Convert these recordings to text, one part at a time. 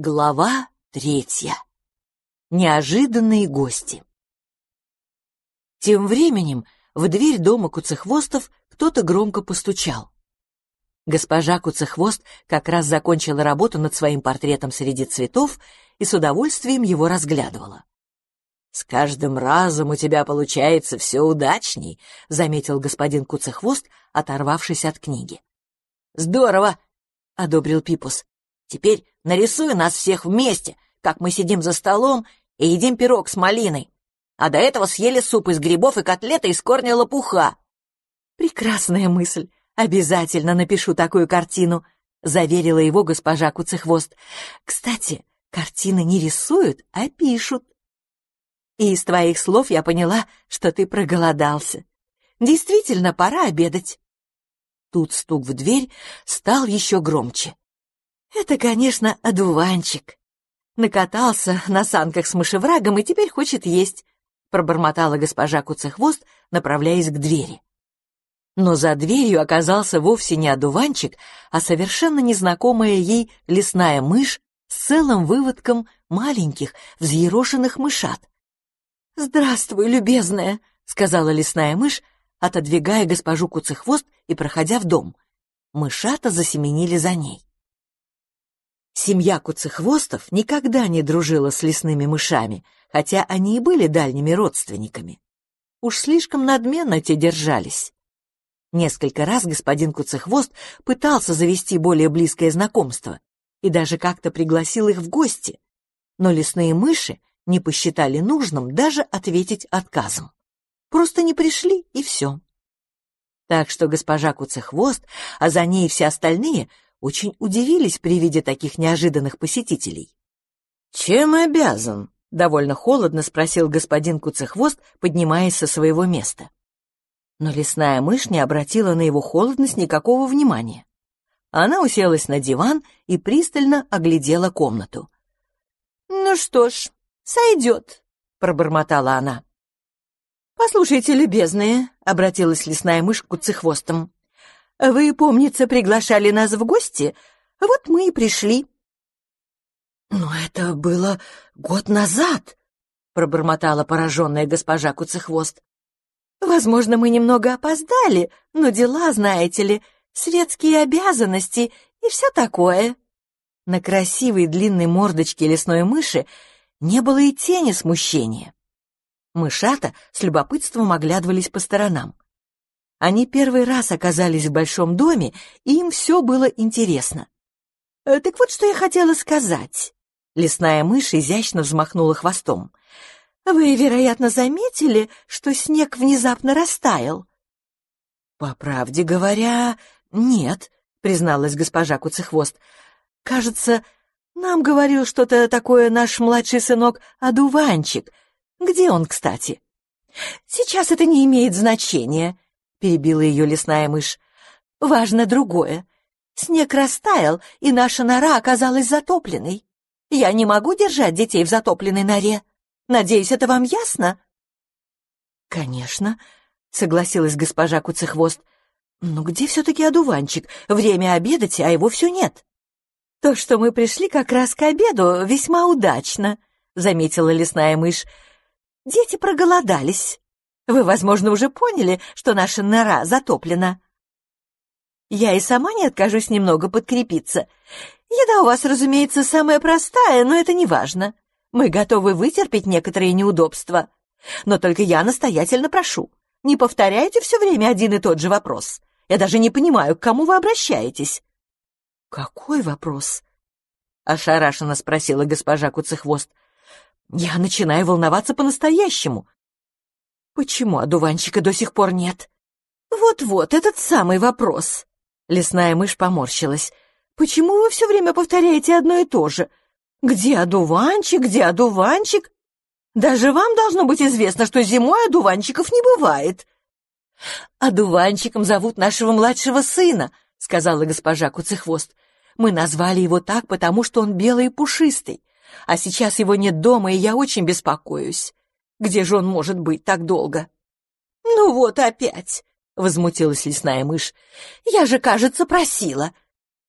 Глава третья. Неожиданные гости. Тем временем в дверь дома Куцехвостов кто-то громко постучал. Госпожа Куцехвост как раз закончила работу над своим портретом среди цветов и с удовольствием его разглядывала. «С каждым разом у тебя получается все удачней», — заметил господин Куцехвост, оторвавшись от книги. «Здорово!» — одобрил Пипус. Теперь нарисуй нас всех вместе, как мы сидим за столом и едим пирог с малиной. А до этого съели суп из грибов и котлеты из корня лопуха. Прекрасная мысль. Обязательно напишу такую картину, заверила его госпожа Куцехвост. Кстати, картины не рисуют, а пишут. И из твоих слов я поняла, что ты проголодался. Действительно, пора обедать. Тут стук в дверь стал еще громче. Это, конечно, одуванчик. Накатался на санках с мышеврагом и теперь хочет есть, пробормотала госпожа Куцехвост, направляясь к двери. Но за дверью оказался вовсе не одуванчик, а совершенно незнакомая ей лесная мышь с целым выводком маленьких, взъерошенных мышат. «Здравствуй, любезная», — сказала лесная мышь, отодвигая госпожу Куцехвост и проходя в дом. Мышата засеменили за ней. Семья Куцехвостов никогда не дружила с лесными мышами, хотя они и были дальними родственниками. Уж слишком надменно те держались. Несколько раз господин Куцехвост пытался завести более близкое знакомство и даже как-то пригласил их в гости, но лесные мыши не посчитали нужным даже ответить отказом. Просто не пришли, и все. Так что госпожа Куцехвост, а за ней все остальные — очень удивились при виде таких неожиданных посетителей. «Чем обязан?» — довольно холодно спросил господин Куцехвост, поднимаясь со своего места. Но лесная мышь не обратила на его холодность никакого внимания. Она уселась на диван и пристально оглядела комнату. «Ну что ж, сойдет», — пробормотала она. «Послушайте, любезные», — обратилась лесная мышь к куцехвостам, вы, помнится, приглашали нас в гости? Вот мы и пришли». «Но это было год назад», — пробормотала пораженная госпожа Куцехвост. «Возможно, мы немного опоздали, но дела, знаете ли, светские обязанности и все такое». На красивой длинной мордочке лесной мыши не было и тени смущения. Мышата с любопытством оглядывались по сторонам. Они первый раз оказались в большом доме, и им все было интересно. «Э, «Так вот, что я хотела сказать». Лесная мышь изящно взмахнула хвостом. «Вы, вероятно, заметили, что снег внезапно растаял?» «По правде говоря, нет», — призналась госпожа Куцехвост. «Кажется, нам говорил что-то такое наш младший сынок Адуванчик. Где он, кстати?» «Сейчас это не имеет значения», — перебила ее лесная мышь. «Важно другое. Снег растаял, и наша нора оказалась затопленной. Я не могу держать детей в затопленной норе. Надеюсь, это вам ясно?» «Конечно», — согласилась госпожа Куцехвост. «Но где все-таки одуванчик? Время обедать, а его все нет». «То, что мы пришли как раз к обеду, весьма удачно», — заметила лесная мышь. «Дети проголодались. Вы, возможно, уже поняли, что наша нора затоплена. Я и сама не откажусь немного подкрепиться. Еда у вас, разумеется, самая простая, но это не важно. Мы готовы вытерпеть некоторые неудобства. Но только я настоятельно прошу, не повторяйте все время один и тот же вопрос. Я даже не понимаю, к кому вы обращаетесь. «Какой вопрос?» — ошарашенно спросила госпожа Куцехвост. «Я начинаю волноваться по-настоящему. Почему одуванчика до сих пор нет? Вот-вот, этот самый вопрос. Лесная мышь поморщилась. Почему вы все время повторяете одно и то же? Где одуванчик, где одуванчик? Даже вам должно быть известно, что зимой одуванчиков не бывает. Одуванчиком зовут нашего младшего сына, сказала госпожа Куцехвост. Мы назвали его так, потому что он белый и пушистый. А сейчас его нет дома, и я очень беспокоюсь. Где же он может быть так долго? Ну вот опять, возмутилась лесная мышь. Я же, кажется, просила.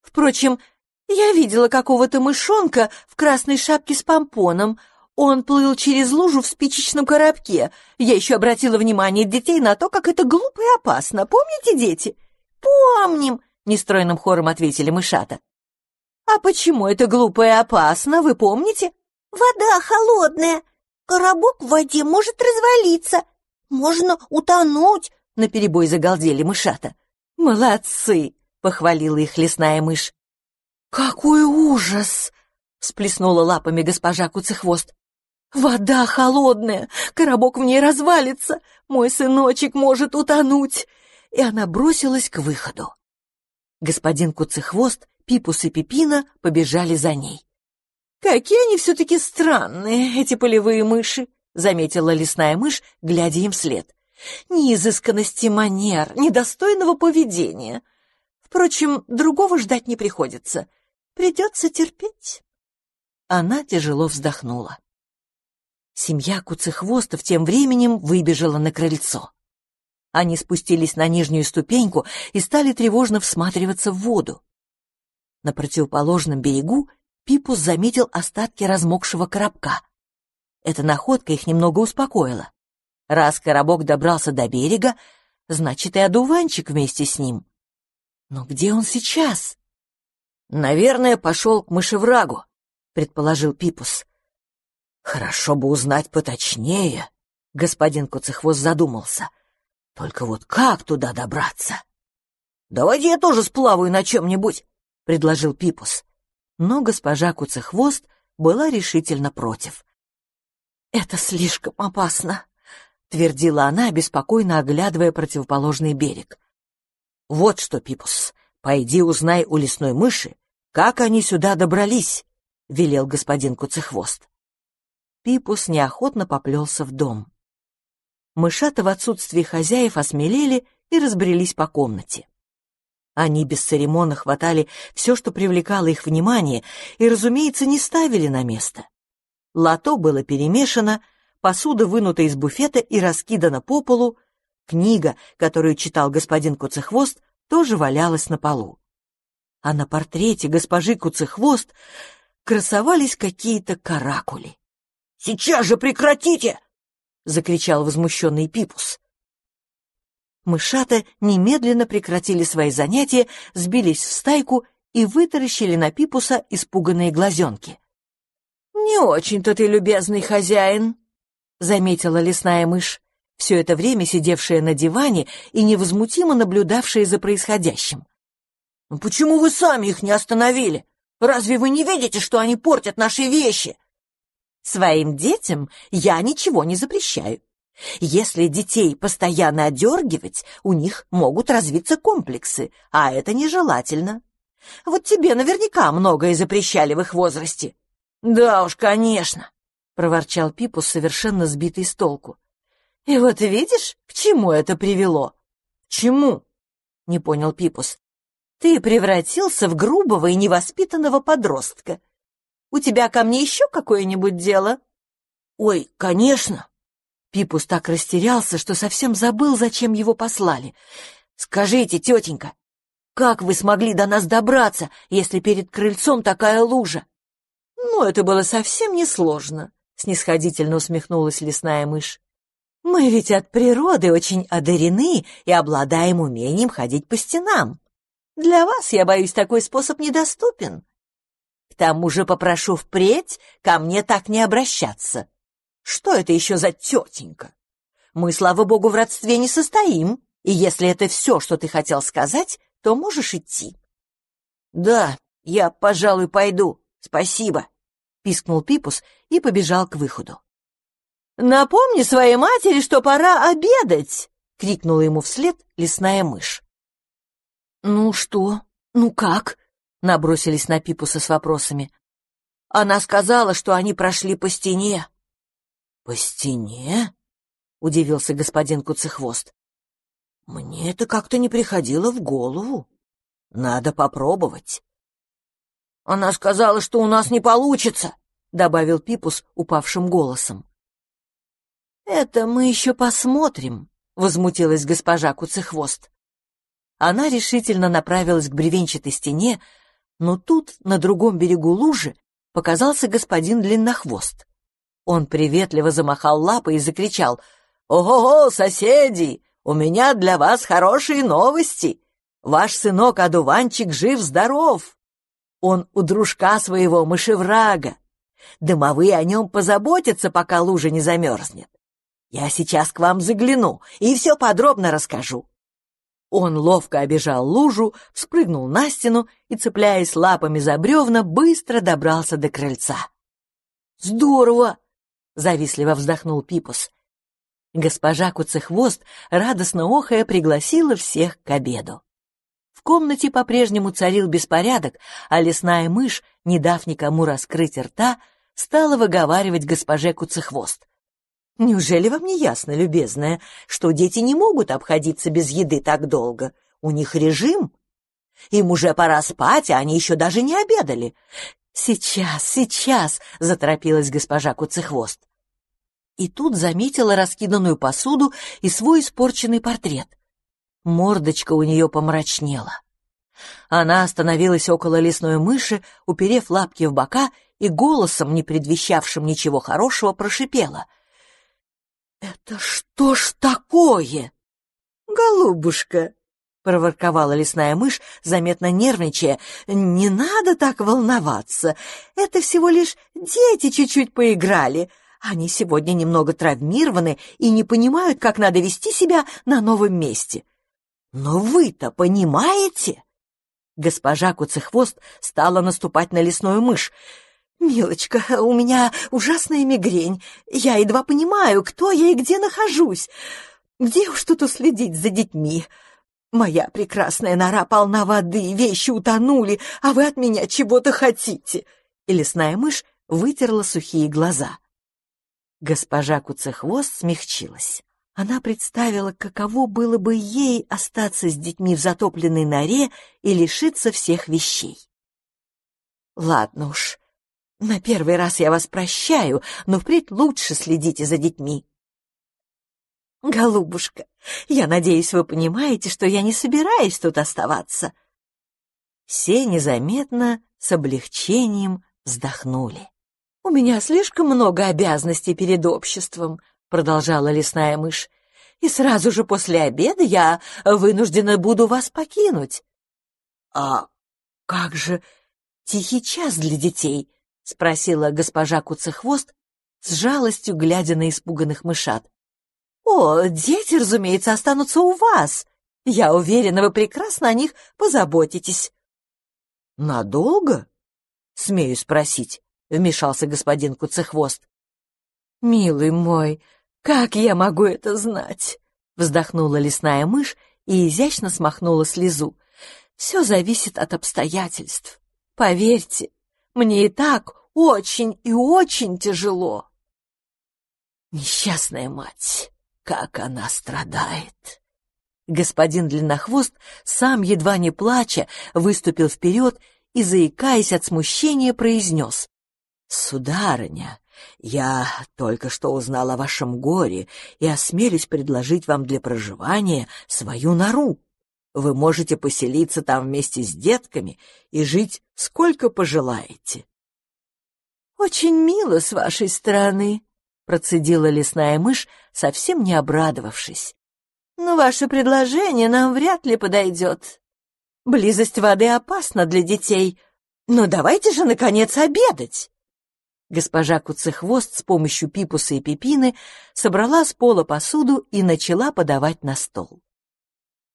Впрочем, Я видела какого-то мышонка в красной шапке с помпоном. Он плыл через лужу в спичечном коробке. Я еще обратила внимание детей на то, как это глупо и опасно. Помните, дети? Помним, нестройным хором ответили мышата. А почему это глупо и опасно, вы помните? Вода холодная. Коробок в воде может развалиться. Можно утонуть, наперебой загалдели мышата. Молодцы, похвалила их лесная мышь. Какой ужас! всплеснула лапами госпожа Куцехвост. Вода холодная, коробок в ней развалится, мой сыночек может утонуть. И она бросилась к выходу. Господин Куцехвост, Пипус и Пипина побежали за ней. «Какие они все-таки странные, эти полевые мыши!» — заметила лесная мышь, глядя им вслед. «Ни изысканности манер, ни достойного поведения. Впрочем, другого ждать не приходится. Придется терпеть». Она тяжело вздохнула. Семья Куцехвостов тем временем выбежала на крыльцо. Они спустились на нижнюю ступеньку и стали тревожно всматриваться в воду. На противоположном берегу Пипус заметил остатки размокшего коробка. Эта находка их немного успокоила. Раз коробок добрался до берега, значит и одуванчик вместе с ним. Но где он сейчас? Наверное, пошел к мышеврагу, предположил Пипус. Хорошо бы узнать поточнее, господин Куцехвост задумался. Только вот как туда добраться? Давайте я тоже сплаваю на чем-нибудь, предложил Пипус. Но госпожа Куцехвост была решительно против. Это слишком опасно, твердила она, беспокойно оглядывая противоположный берег. Вот что, Пипус, пойди узнай у лесной мыши, как они сюда добрались, велел господин Куцехвост. Пипус неохотно поплелся в дом. Мышата в отсутствии хозяев осмелели и разбрелись по комнате. Они бесцеремонно хватали все, что привлекало их внимание, и, разумеется, не ставили на место. Лото было перемешано, посуда вынута из буфета и раскидана по полу, книга, которую читал господин Куцехвост, тоже валялась на полу. А на портрете госпожи Куцехвост красовались какие-то каракули. Сейчас же прекратите!» — закричал возмущенный Пипус. Мышата немедленно прекратили свои занятия, сбились в стайку и вытаращили на Пипуса испуганные глазенки. «Не очень-то ты любезный хозяин», — заметила лесная мышь, все это время сидевшая на диване и невозмутимо наблюдавшая за происходящим. «Ну «Почему вы сами их не остановили? Разве вы не видите, что они портят наши вещи?» Своим детям я ничего не запрещаю. Если детей постоянно одергивать, у них могут развиться комплексы, а это нежелательно. Вот тебе наверняка многое запрещали в их возрасте. Да уж, конечно, проворчал Пипус, совершенно сбитый с толку. И вот видишь, к чему это привело? К чему? Не понял Пипус. Ты превратился в грубого и невоспитанного подростка. У тебя ко мне еще какое-нибудь дело?» «Ой, конечно!» Пипус так растерялся, что совсем забыл, зачем его послали. «Скажите, тетенька, как вы смогли до нас добраться, если перед крыльцом такая лужа?» «Ну, это было совсем несложно», — снисходительно усмехнулась лесная мышь. «Мы ведь от природы очень одарены и обладаем умением ходить по стенам. Для вас, я боюсь, такой способ недоступен. К тому же попрошу впредь ко мне так не обращаться. Что это еще за тетенька? Мы, слава богу, в родстве не состоим, и если это все, что ты хотел сказать, то можешь идти. Да, я, пожалуй, пойду. Спасибо, пискнул Пипус и побежал к выходу. Напомни своей матери, что пора обедать, крикнула ему вслед лесная мышь. Ну что? Ну как? набросились на Пипуса с вопросами. Она сказала, что они прошли по стене. По стене? удивился господин Куцехвост. Мне это как-то не приходило в голову. Надо попробовать. Она сказала, что у нас не получится, добавил Пипус упавшим голосом. Это мы еще посмотрим, возмутилась госпожа Куцехвост. Она решительно направилась к бревенчатой стене, Но тут, на другом берегу лужи, показался господин Длиннохвост. Он приветливо замахал лапой и закричал «Ого-го, соседи! У меня для вас хорошие новости! Ваш сынок-одуванчик жив-здоров! Он у дружка своего мышеврага. Домовые о нем позаботятся, пока лужа не замерзнет. Я сейчас к вам загляну и все подробно расскажу. Он ловко обежал лужу, спрыгнул на стену и, цепляясь лапами за бревна, быстро добрался до крыльца. «Здорово!» — завистливо вздохнул Пипус. Госпожа Куцехвост, радостно охая, пригласила всех к обеду. В комнате по-прежнему царил беспорядок, а лесная мышь, не дав никому раскрыть рта, стала выговаривать госпоже Куцехвост. Неужели вам не ясно, любезная, что дети не могут обходиться без еды так долго? У них режим. Им уже пора спать, а они еще даже не обедали. Сейчас, сейчас, заторопилась госпожа Куцехвост. И тут заметила раскиданную посуду и свой испорченный портрет. Мордочка у нее помрачнела. Она остановилась около лесной мыши, уперев лапки в бока и голосом, не предвещавшим ничего хорошего, прошипела — «Это что ж такое?» «Голубушка», — проворковала лесная мышь, заметно нервничая, «не надо так волноваться. Это всего лишь дети чуть-чуть поиграли. Они сегодня немного травмированы и не понимают, как надо вести себя на новом месте. Но вы-то понимаете?» Госпожа Куцехвост стала наступать на лесную мышь. «Милочка, у меня ужасная мигрень. Я едва понимаю, кто я и где нахожусь. Где уж тут уследить за детьми? Моя прекрасная нора полна воды, вещи утонули, а вы от меня чего-то хотите». И лесная мышь вытерла сухие глаза. Госпожа Куцехвост смягчилась. Она представила, каково было бы ей остаться с детьми в затопленной норе и лишиться всех вещей. «Ладно уж», на первый раз я вас прощаю, но впредь лучше следите за детьми. Голубушка, я надеюсь, вы понимаете, что я не собираюсь тут оставаться. Все незаметно, с облегчением вздохнули. «У меня слишком много обязанностей перед обществом», — продолжала лесная мышь, «и сразу же после обеда я вынуждена буду вас покинуть». «А как же тихий час для детей?» — спросила госпожа Куцехвост, с жалостью глядя на испуганных мышат. «О, дети, разумеется, останутся у вас. Я уверена, вы прекрасно о них позаботитесь». «Надолго?» — смею спросить, — вмешался господин Куцехвост. «Милый мой, как я могу это знать?» — вздохнула лесная мышь и изящно смахнула слезу. «Все зависит от обстоятельств. Поверьте, мне и так очень и очень тяжело. Несчастная мать, как она страдает. Господин Длиннохвост, сам едва не плача, выступил вперед и, заикаясь от смущения, произнес. «Сударыня, я только что узнал о вашем горе и осмелюсь предложить вам для проживания свою нору. Вы можете поселиться там вместе с детками и жить сколько пожелаете. «Очень мило с вашей стороны», — процедила лесная мышь, совсем не обрадовавшись. «Но ваше предложение нам вряд ли подойдет. Близость воды опасна для детей. Но давайте же, наконец, обедать!» Госпожа Куцехвост с помощью пипуса и пипины собрала с пола посуду и начала подавать на стол.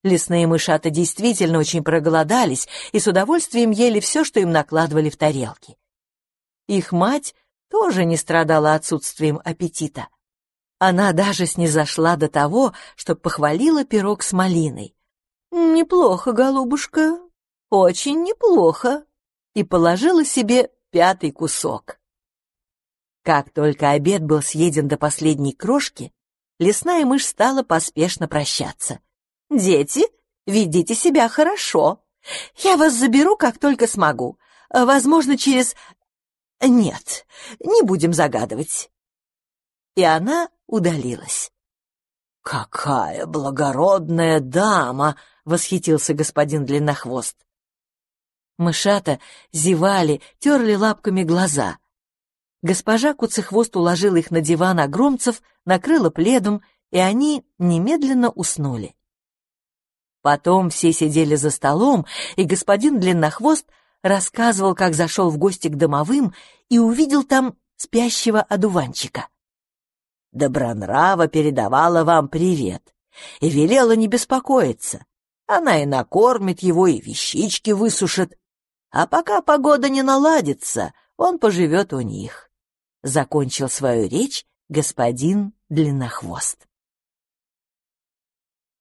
Лесные мышата действительно очень проголодались и с удовольствием ели все, что им накладывали в тарелки. Их мать тоже не страдала отсутствием аппетита. Она даже снизошла до того, что похвалила пирог с малиной. «Неплохо, голубушка, очень неплохо», и положила себе пятый кусок. Как только обед был съеден до последней крошки, лесная мышь стала поспешно прощаться — «Дети, ведите себя хорошо. Я вас заберу, как только смогу. Возможно, через... Нет, не будем загадывать». И она удалилась. «Какая благородная дама!» — восхитился господин Длиннохвост. Мышата зевали, терли лапками глаза. Госпожа Куцехвост уложила их на диван огромцев, накрыла пледом, и они немедленно уснули. Потом все сидели за столом, и господин Длиннохвост рассказывал, как зашел в гости к домовым и увидел там спящего одуванчика. Добронрава передавала вам привет и велела не беспокоиться. Она и накормит его, и вещички высушит. А пока погода не наладится, он поживет у них. Закончил свою речь господин Длиннохвост.